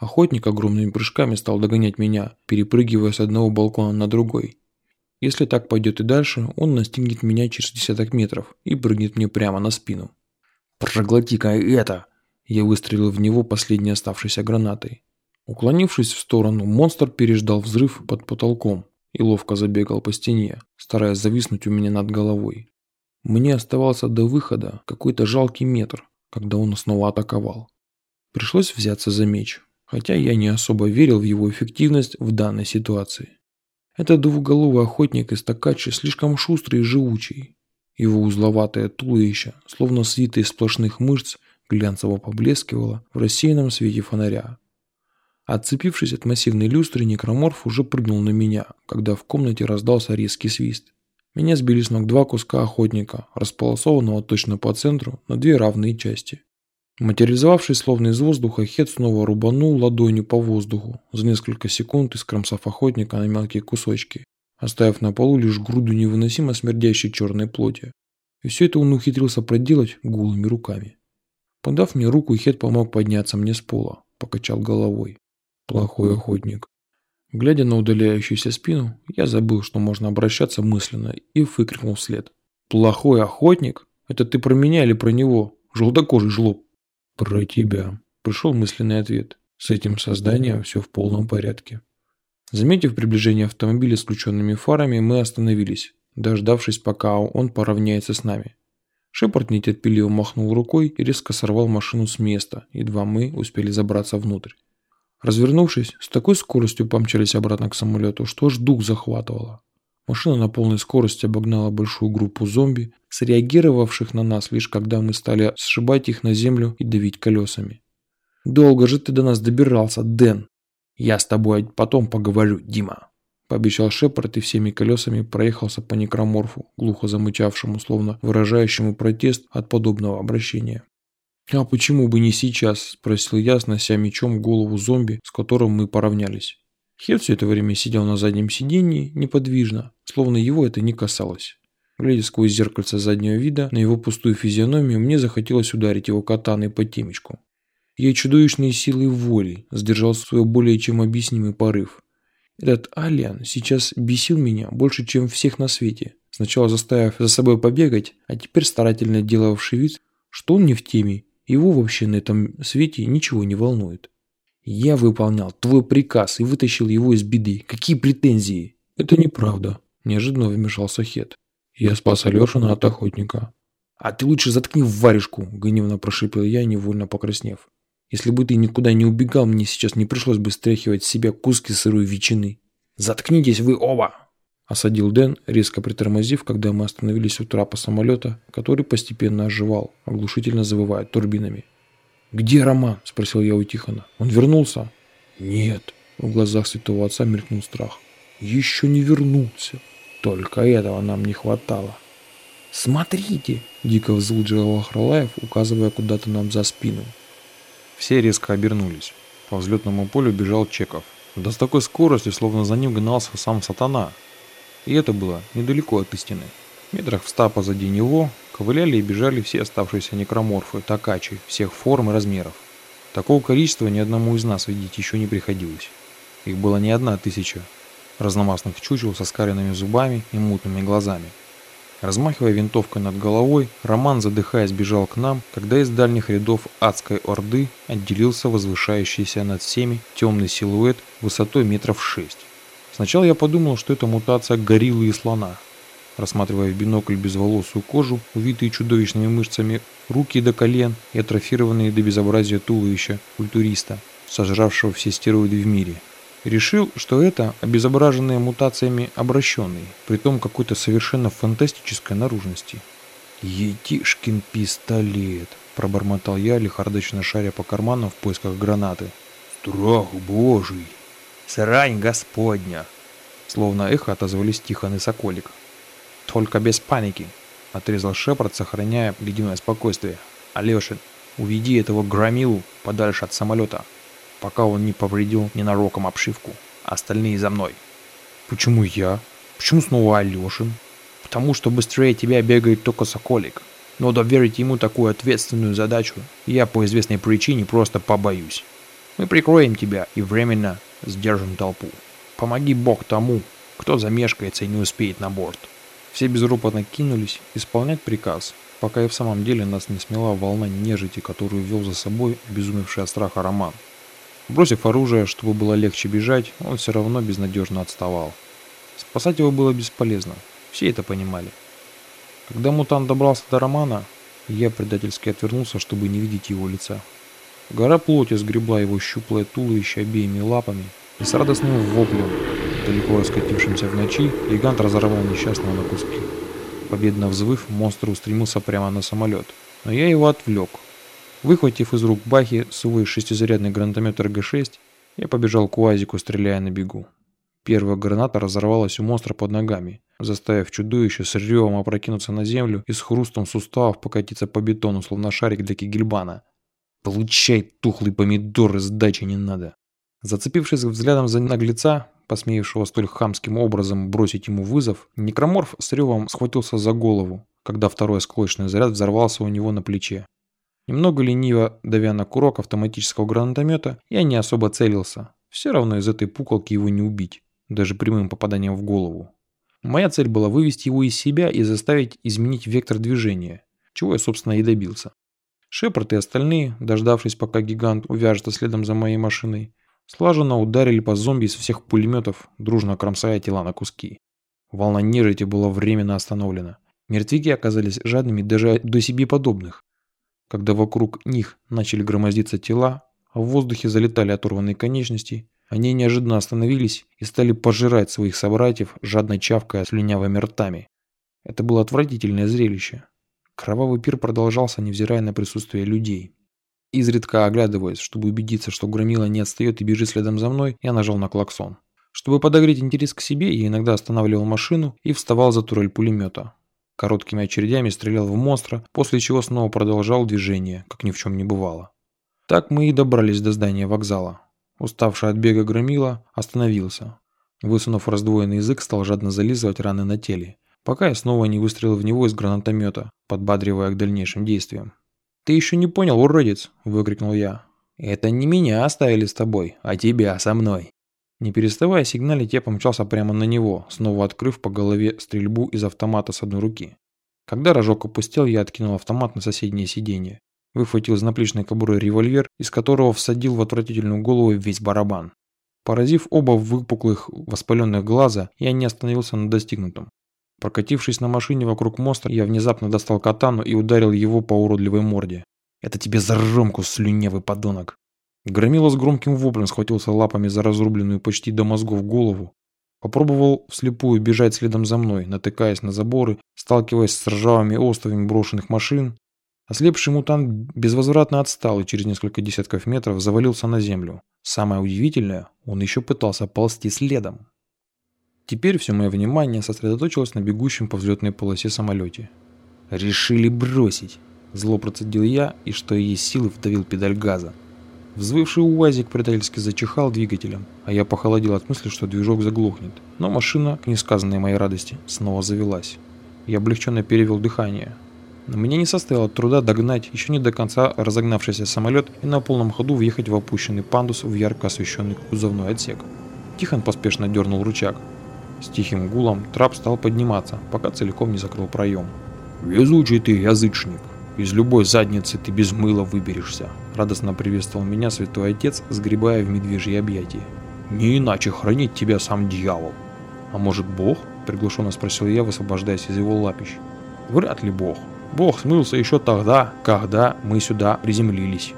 Охотник огромными прыжками стал догонять меня, перепрыгивая с одного балкона на другой. Если так пойдет и дальше, он настигнет меня через десяток метров и прыгнет мне прямо на спину. «Проглоти-ка это!» Я выстрелил в него последней оставшейся гранатой. Уклонившись в сторону, монстр переждал взрыв под потолком и ловко забегал по стене, стараясь зависнуть у меня над головой. Мне оставался до выхода какой-то жалкий метр, когда он снова атаковал. Пришлось взяться за меч, хотя я не особо верил в его эффективность в данной ситуации. Этот двуголовый охотник из Токачи слишком шустрый и живучий. Его узловатое туловище, словно свитое из сплошных мышц, глянцево поблескивало в рассеянном свете фонаря. Отцепившись от массивной люстры, некроморф уже прыгнул на меня, когда в комнате раздался резкий свист. Меня сбили с ног два куска охотника, располосованного точно по центру на две равные части. Материализовавшись словно из воздуха, Хет снова рубанул ладонью по воздуху, за несколько секунд искромсав охотника на мелкие кусочки, оставив на полу лишь груду невыносимо смердящей черной плоти. И все это он ухитрился проделать голыми руками. Подав мне руку, Хет помог подняться мне с пола, покачал головой. Плохой охотник. Глядя на удаляющуюся спину, я забыл, что можно обращаться мысленно, и выкрикнул вслед. «Плохой охотник? Это ты про меня или про него? Желтокожий жлоб?» «Про тебя», – пришел мысленный ответ. «С этим созданием все в полном порядке». Заметив приближение автомобиля с включенными фарами, мы остановились, дождавшись, пока он поравняется с нами. Шепард нетерпеливо махнул рукой и резко сорвал машину с места, едва мы успели забраться внутрь. Развернувшись, с такой скоростью помчались обратно к самолету, что аж дух захватывало. Машина на полной скорости обогнала большую группу зомби, среагировавших на нас лишь когда мы стали сшибать их на землю и давить колесами. «Долго же ты до нас добирался, Дэн!» «Я с тобой потом поговорю, Дима!» Пообещал Шепард и всеми колесами проехался по некроморфу, глухо замычавшему, словно выражающему протест от подобного обращения. «А почему бы не сейчас?» – спросил я, снося мечом голову зомби, с которым мы поравнялись. Хед все это время сидел на заднем сиденье, неподвижно, словно его это не касалось. Глядя сквозь зеркальце заднего вида на его пустую физиономию, мне захотелось ударить его катаной по темечку. Я чудовищной силой воли сдержал свой более чем объяснимый порыв. Этот Алиан сейчас бесил меня больше, чем всех на свете. Сначала заставив за собой побегать, а теперь старательно делавший вид, что он не в теме его вообще на этом свете ничего не волнует. Я выполнял твой приказ и вытащил его из беды. Какие претензии? Это неправда. Неожиданно вмешался Хет. Я спас Алешина от охотника. А ты лучше заткни в варежку, гневно прошипел я, невольно покраснев. Если бы ты никуда не убегал, мне сейчас не пришлось бы стряхивать с себя куски сырой ветчины. Заткнитесь вы оба! Осадил Дэн, резко притормозив, когда мы остановились у трапа самолета, который постепенно оживал, оглушительно завывая турбинами. «Где Роман?» – спросил я у Тихона. «Он вернулся?» «Нет». В глазах святого отца мелькнул страх. «Еще не вернулся. Только этого нам не хватало». «Смотрите!» – дико взвыл Джалахралаев, указывая куда-то нам за спину. Все резко обернулись. По взлетному полю бежал Чеков. Да с такой скоростью, словно за ним гнался сам сатана, и это было недалеко от истины. Метрах в ста позади него ковыляли и бежали все оставшиеся некроморфы, такачи, всех форм и размеров. Такого количества ни одному из нас видеть еще не приходилось. Их было не одна тысяча разномастных чучел со скаренными зубами и мутными глазами. Размахивая винтовкой над головой, Роман, задыхаясь, бежал к нам, когда из дальних рядов адской орды отделился возвышающийся над всеми темный силуэт высотой метров шесть. Сначала я подумал, что это мутация гориллы и слона. Рассматривая в бинокль безволосую кожу, увитые чудовищными мышцами, руки до колен и атрофированные до безобразия туловища культуриста, сожравшего все стероиды в мире. Решил, что это обезображенные мутациями обращенный, притом какой-то совершенно фантастической наружности. «Етишкин пистолет!» – пробормотал я, лихорадочно шаря по карманам в поисках гранаты. «Страх божий!» Срань господня!» Словно эхо отозвались Тихон и Соколик. «Только без паники!» — отрезал Шепард, сохраняя ледяное спокойствие. «Алешин, уведи этого громилу подальше от самолета, пока он не повредил ненароком обшивку. Остальные за мной». «Почему я? Почему снова Алешин?» «Потому что быстрее тебя бегает только Соколик. Но доверить ему такую ответственную задачу я по известной причине просто побоюсь». Мы прикроем тебя и временно сдержим толпу. Помоги Бог тому, кто замешкается и не успеет на борт. Все безропотно кинулись исполнять приказ, пока и в самом деле нас не смела волна нежити, которую вел за собой обезумевший от страха Роман. Бросив оружие, чтобы было легче бежать, он все равно безнадежно отставал. Спасать его было бесполезно, все это понимали. Когда мутант добрался до Романа, я предательски отвернулся, чтобы не видеть его лица. Гора плоти сгребла его щуплое туловище обеими лапами, и с радостным воплем, далеко раскатившимся в ночи, гигант разорвал несчастного на куски. Победно взвыв, монстр устремился прямо на самолет, но я его отвлек. Выхватив из рук Бахи свой шестизарядный гранатомет РГ-6, я побежал к УАЗику, стреляя на бегу. Первая граната разорвалась у монстра под ногами, заставив чудовище с ревом опрокинуться на землю и с хрустом суставов покатиться по бетону, словно шарик для кигельбана. «Получай, тухлый помидор, сдачи не надо!» Зацепившись взглядом за наглеца, посмеявшего столь хамским образом бросить ему вызов, некроморф с ревом схватился за голову, когда второй осколочный заряд взорвался у него на плече. Немного лениво, давя на курок автоматического гранатомета, я не особо целился. Все равно из этой пуколки его не убить, даже прямым попаданием в голову. Моя цель была вывести его из себя и заставить изменить вектор движения, чего я, собственно, и добился. Шепард и остальные, дождавшись, пока гигант увяжется следом за моей машиной, слаженно ударили по зомби из всех пулеметов, дружно кромсая тела на куски. Волна нежити была временно остановлена. Мертвяки оказались жадными даже до себе подобных. Когда вокруг них начали громоздиться тела, а в воздухе залетали оторванные конечности, они неожиданно остановились и стали пожирать своих собратьев, жадно чавкая слюнявыми ртами. Это было отвратительное зрелище. Кровавый пир продолжался, невзирая на присутствие людей. Изредка оглядываясь, чтобы убедиться, что Громила не отстает и бежит следом за мной, я нажал на клаксон. Чтобы подогреть интерес к себе, я иногда останавливал машину и вставал за турель пулемета. Короткими очередями стрелял в монстра, после чего снова продолжал движение, как ни в чем не бывало. Так мы и добрались до здания вокзала. Уставший от бега громила, остановился. Высунув раздвоенный язык, стал жадно зализывать раны на теле, пока я снова не выстрелил в него из гранатомета, подбадривая к дальнейшим действиям. «Ты еще не понял, уродец!» – выкрикнул я. «Это не меня оставили с тобой, а тебя со мной!» Не переставая сигналить, я помчался прямо на него, снова открыв по голове стрельбу из автомата с одной руки. Когда рожок опустел, я откинул автомат на соседнее сиденье выхватил из наплечной кобуры револьвер, из которого всадил в отвратительную голову весь барабан. Поразив оба выпуклых воспаленных глаза, я не остановился на достигнутом. Прокатившись на машине вокруг моста, я внезапно достал катану и ударил его по уродливой морде. «Это тебе за ромку, слюнявый подонок!» Громила с громким воплем схватился лапами за разрубленную почти до мозгов голову. Попробовал вслепую бежать следом за мной, натыкаясь на заборы, сталкиваясь с ржавыми остовами брошенных машин, Ослепший мутант безвозвратно отстал и через несколько десятков метров завалился на землю. Самое удивительное, он еще пытался ползти следом. Теперь все мое внимание сосредоточилось на бегущем по взлетной полосе самолете. «Решили бросить!» Зло процедил я и, что есть силы, вдавил педаль газа. Взвывший УАЗик предательски зачихал двигателем, а я похолодел от мысли, что движок заглохнет. Но машина, к несказанной моей радости, снова завелась. Я облегченно перевел дыхание. Мне не составило труда догнать еще не до конца разогнавшийся самолет и на полном ходу въехать в опущенный пандус в ярко освещенный кузовной отсек. Тихон поспешно дернул рычаг. С тихим гулом трап стал подниматься, пока целиком не закрыл проем. «Везучий ты, язычник! Из любой задницы ты без мыла выберешься!» Радостно приветствовал меня святой отец, сгребая в медвежьи объятия. «Не иначе хранит тебя сам дьявол!» «А может бог?» – приглушенно спросил я, высвобождаясь из его лапищ. «Вряд ли бог. Бог смылся еще тогда, когда мы сюда приземлились.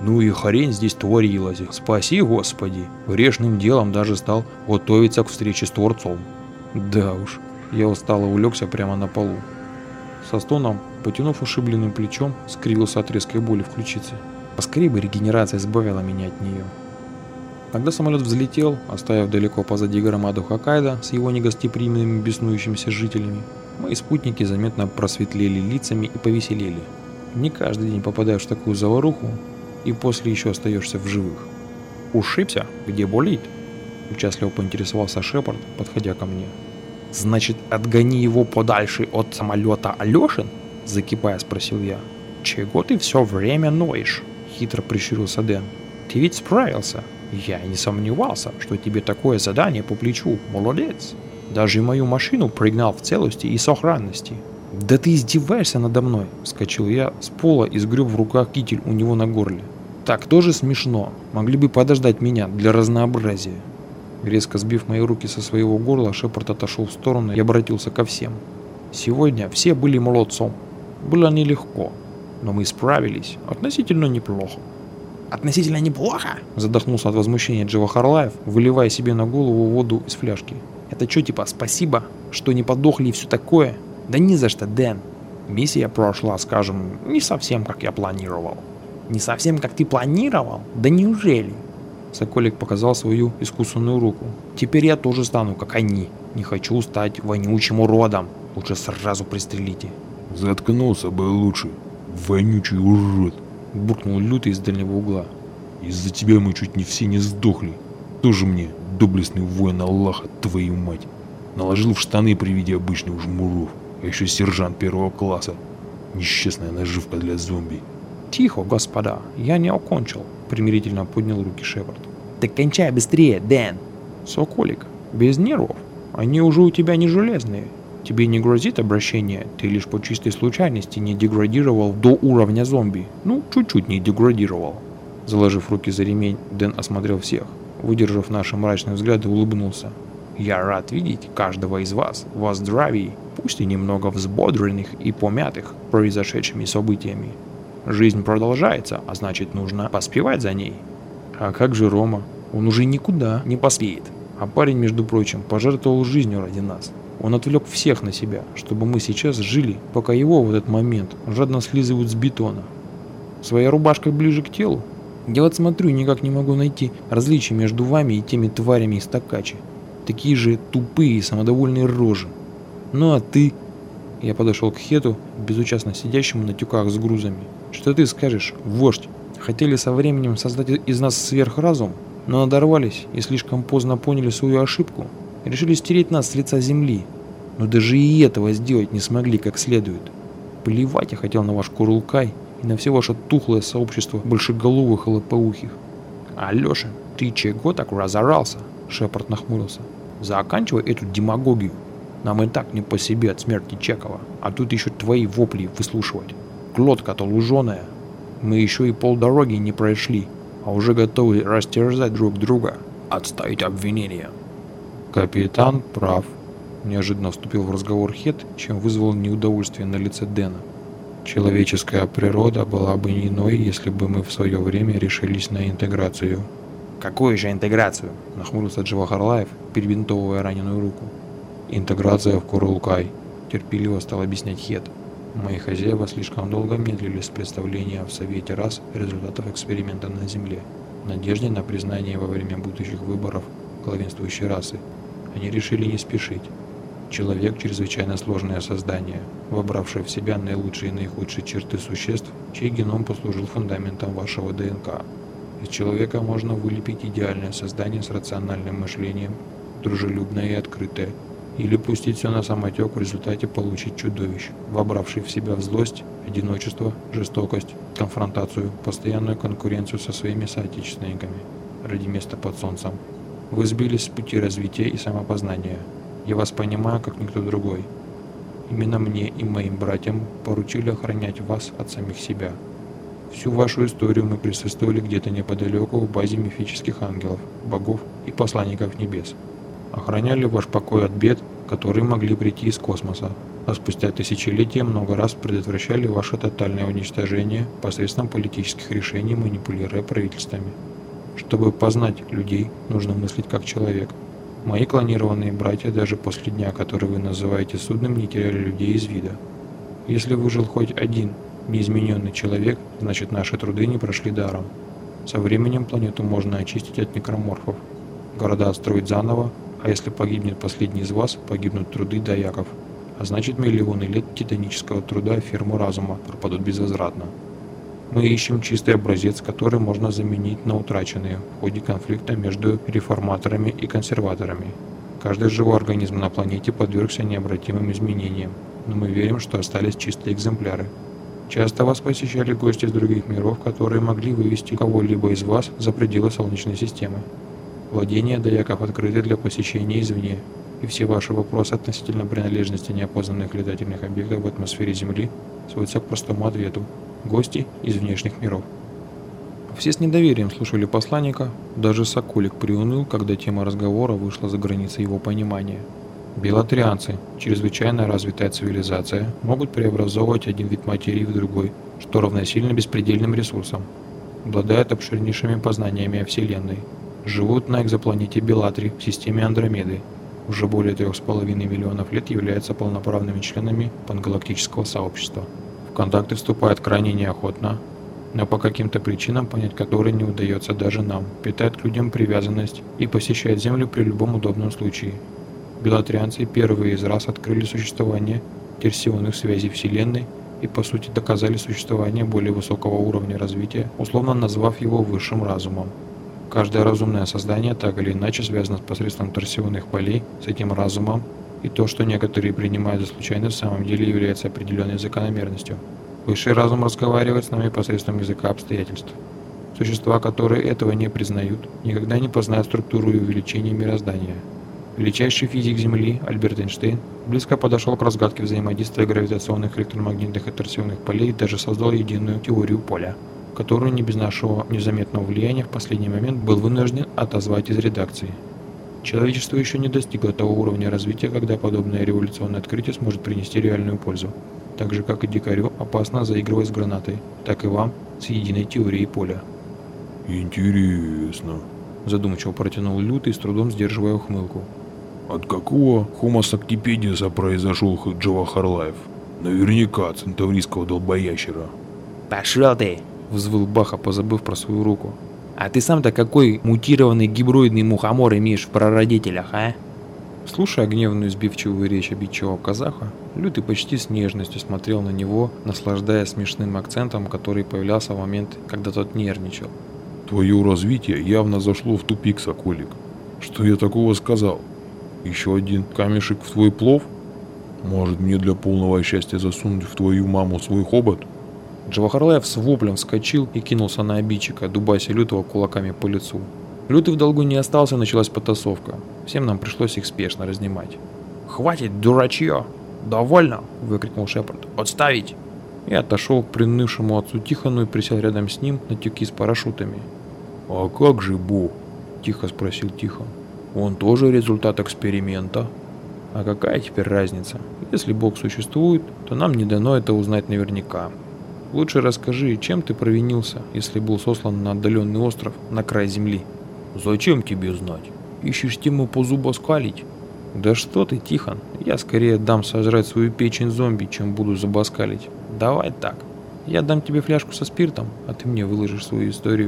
Ну и хрень здесь творилась. Спаси, Господи. Грешным делом даже стал готовиться к встрече с Творцом. Да уж, я устало улегся прямо на полу. Со стоном, потянув ушибленным плечом, скривился от резкой боли в ключице. Поскорее бы регенерация избавила меня от нее. Когда самолет взлетел, оставив далеко позади громаду Хоккайдо с его негостеприимными беснующимися жителями, Мои спутники заметно просветлели лицами и повеселели. Не каждый день попадаешь в такую заваруху, и после еще остаешься в живых. «Ушибся? Где болит?» Участливо поинтересовался Шепард, подходя ко мне. «Значит, отгони его подальше от самолета Алешин?» Закипая, спросил я. «Чего ты все время ноешь?» Хитро прищурился Дэн. Ты ведь справился. Я не сомневался, что тебе такое задание по плечу. Молодец. Даже мою машину пригнал в целости и сохранности. «Да ты издеваешься надо мной!» – вскочил я с пола и сгреб в руках китель у него на горле. «Так тоже смешно. Могли бы подождать меня для разнообразия». Резко сбив мои руки со своего горла, Шепард отошел в сторону и обратился ко всем. «Сегодня все были молодцом. Было нелегко, но мы справились относительно неплохо». «Относительно неплохо?» Задохнулся от возмущения Джива Харлаев, выливая себе на голову воду из фляжки. «Это что, типа спасибо, что не подохли и все такое?» «Да ни за что, Дэн. Миссия прошла, скажем, не совсем как я планировал». «Не совсем как ты планировал? Да неужели?» Соколик показал свою искусственную руку. «Теперь я тоже стану, как они. Не хочу стать вонючим уродом. Лучше сразу пристрелите». «Заткнулся бы лучше, вонючий урод!» Буркнул Лютый из дальнего угла. «Из-за тебя мы чуть не все не сдохли. Тоже мне, доблестный воин Аллаха, твою мать. Наложил в штаны при виде обычных жмуров а еще сержант первого класса. Несчастная наживка для зомби. Тихо, господа, я не окончил, примирительно поднял руки Шепард. Так кончай быстрее, Дэн. Соколик, без нервов. Они уже у тебя не железные. Тебе не грозит обращение, ты лишь по чистой случайности не деградировал до уровня зомби. Ну, чуть-чуть не деградировал. Заложив руки за ремень, Дэн осмотрел всех. Выдержав наши мрачные взгляды, улыбнулся. «Я рад видеть каждого из вас во здравии пусть и немного взбодренных и помятых произошедшими событиями. Жизнь продолжается, а значит нужно поспевать за ней. А как же Рома? Он уже никуда не поспеет. А парень, между прочим, пожертвовал жизнью ради нас. Он отвлек всех на себя, чтобы мы сейчас жили, пока его в этот момент жадно слизывают с бетона. Своя рубашка ближе к телу? Я вот смотрю никак не могу найти различия между вами и теми тварями из Токачи. Такие же тупые и самодовольные рожи. Ну а ты? Я подошел к Хету, безучастно сидящему на тюках с грузами. Что ты скажешь, вождь? Хотели со временем создать из нас сверхразум, но надорвались и слишком поздно поняли свою ошибку. Решили стереть нас с лица земли. Но даже и этого сделать не смогли как следует. Плевать я хотел на ваш Курулкай и на все ваше тухлое сообщество большеголовых и лопоухих. Алеша, ты чего так разорался? Шепард нахмурился. Заканчивай эту демагогию. Нам и так не по себе от смерти Чекова, а тут еще твои вопли выслушивать. Глотка-то луженая. Мы еще и полдороги не прошли, а уже готовы растерзать друг друга. Отставить обвинения. Капитан прав. Неожиданно вступил в разговор Хет, чем вызвал неудовольствие на лице Дэна. Человеческая природа была бы не иной, если бы мы в свое время решились на интеграцию. «Какую же интеграцию?» – нахмурился Джива Харлаев, перебинтовывая раненую руку. Интеграция в Курулкай, терпеливо стал объяснять Хет. Мои хозяева слишком долго медлили с представлением в Совете раз результатов эксперимента на Земле, в надежде на признание во время будущих выборов главенствующей расы. Они решили не спешить. Человек – чрезвычайно сложное создание, вобравшее в себя наилучшие и наихудшие черты существ, чей геном послужил фундаментом вашего ДНК. Из человека можно вылепить идеальное создание с рациональным мышлением, дружелюбное и открытое, или пустить все на самотек в результате получить чудовищ, вобравший в себя злость, одиночество, жестокость, конфронтацию, постоянную конкуренцию со своими соотечественниками ради места под солнцем. Вы сбились с пути развития и самопознания. Я вас понимаю, как никто другой. Именно мне и моим братьям поручили охранять вас от самих себя. Всю вашу историю мы присутствовали где-то неподалеку в базе мифических ангелов, богов и посланников небес охраняли ваш покой от бед, которые могли прийти из космоса, а спустя тысячелетия много раз предотвращали ваше тотальное уничтожение посредством политических решений, манипулируя правительствами. Чтобы познать людей, нужно мыслить как человек. Мои клонированные братья даже после дня, который вы называете судным, не теряли людей из вида. Если выжил хоть один неизмененный человек, значит наши труды не прошли даром. Со временем планету можно очистить от некроморфов, города отстроить заново, а если погибнет последний из вас, погибнут труды даяков. А значит миллионы лет титанического труда ферму разума пропадут безвозвратно. Мы ищем чистый образец, который можно заменить на утраченные в ходе конфликта между реформаторами и консерваторами. Каждый живой организм на планете подвергся необратимым изменениям, но мы верим, что остались чистые экземпляры. Часто вас посещали гости из других миров, которые могли вывести кого-либо из вас за пределы Солнечной системы. Владения Даяков открыты для посещения извне, и все ваши вопросы относительно принадлежности неопознанных летательных объектов в атмосфере Земли сводятся к простому ответу – гости из внешних миров. Все с недоверием слушали посланника, даже Соколик приуныл, когда тема разговора вышла за границы его понимания. Белотрианцы, чрезвычайно развитая цивилизация, могут преобразовывать один вид материи в другой, что равносильно беспредельным ресурсам. Обладают обширнейшими познаниями о Вселенной. Живут на экзопланете Белатри в системе Андромеды. Уже более трех с половиной миллионов лет являются полноправными членами пангалактического сообщества. В контакты вступают крайне неохотно, но по каким-то причинам, понять которые не удается даже нам, питает к людям привязанность и посещает Землю при любом удобном случае. Белотрианцы первые из раз открыли существование терсионных связей Вселенной и по сути доказали существование более высокого уровня развития, условно назвав его высшим разумом. Каждое разумное создание так или иначе связано с посредством торсионных полей с этим разумом, и то, что некоторые принимают за случайность, в самом деле является определенной закономерностью. Высший разум разговаривает с нами посредством языка обстоятельств. Существа, которые этого не признают, никогда не познают структуру и увеличение мироздания. Величайший физик Земли Альберт Эйнштейн близко подошел к разгадке взаимодействия гравитационных электромагнитных и торсионных полей и даже создал единую теорию поля, которую не без нашего незаметного влияния в последний момент был вынужден отозвать из редакции. Человечество еще не достигло того уровня развития, когда подобное революционное открытие сможет принести реальную пользу так же как и дикарю опасно заигрывать с гранатой, так и вам с единой теорией поля. Интересно. Задумчиво протянул Лютый, с трудом сдерживая ухмылку. От какого Homo sapiensa произошел Джавахарлаев? Наверняка от центаврийского долбоящера. Пошел ты! Взвыл Баха, позабыв про свою руку. А ты сам-то какой мутированный гиброидный мухомор имеешь в прародителях, а? Слушая гневную сбивчивую речь обидчивого казаха, Лютый почти с нежностью смотрел на него, наслаждаясь смешным акцентом, который появлялся в момент, когда тот нервничал. Твое развитие явно зашло в тупик, Соколик. Что я такого сказал? Еще один камешек в твой плов? Может мне для полного счастья засунуть в твою маму свой хобот? Джавахарлаев с воплем вскочил и кинулся на обидчика, дубася Лютого кулаками по лицу. Лютый в долгу не остался, началась потасовка. Всем нам пришлось их спешно разнимать. «Хватит, дурачье! Довольно!» – выкрикнул Шепард. «Отставить!» И отошел к принывшему отцу Тихону и присел рядом с ним на тюки с парашютами. «А как же Бог?» – тихо спросил Тихон. «Он тоже результат эксперимента». «А какая теперь разница? Если Бог существует, то нам не дано это узнать наверняка. Лучше расскажи, чем ты провинился, если был сослан на отдаленный остров на край земли?» «Зачем тебе знать? Ищешь тему по зубоскалить?» «Да что ты, Тихон, я скорее дам сожрать свою печень зомби, чем буду забаскалить. Давай так, я дам тебе фляжку со спиртом, а ты мне выложишь свою историю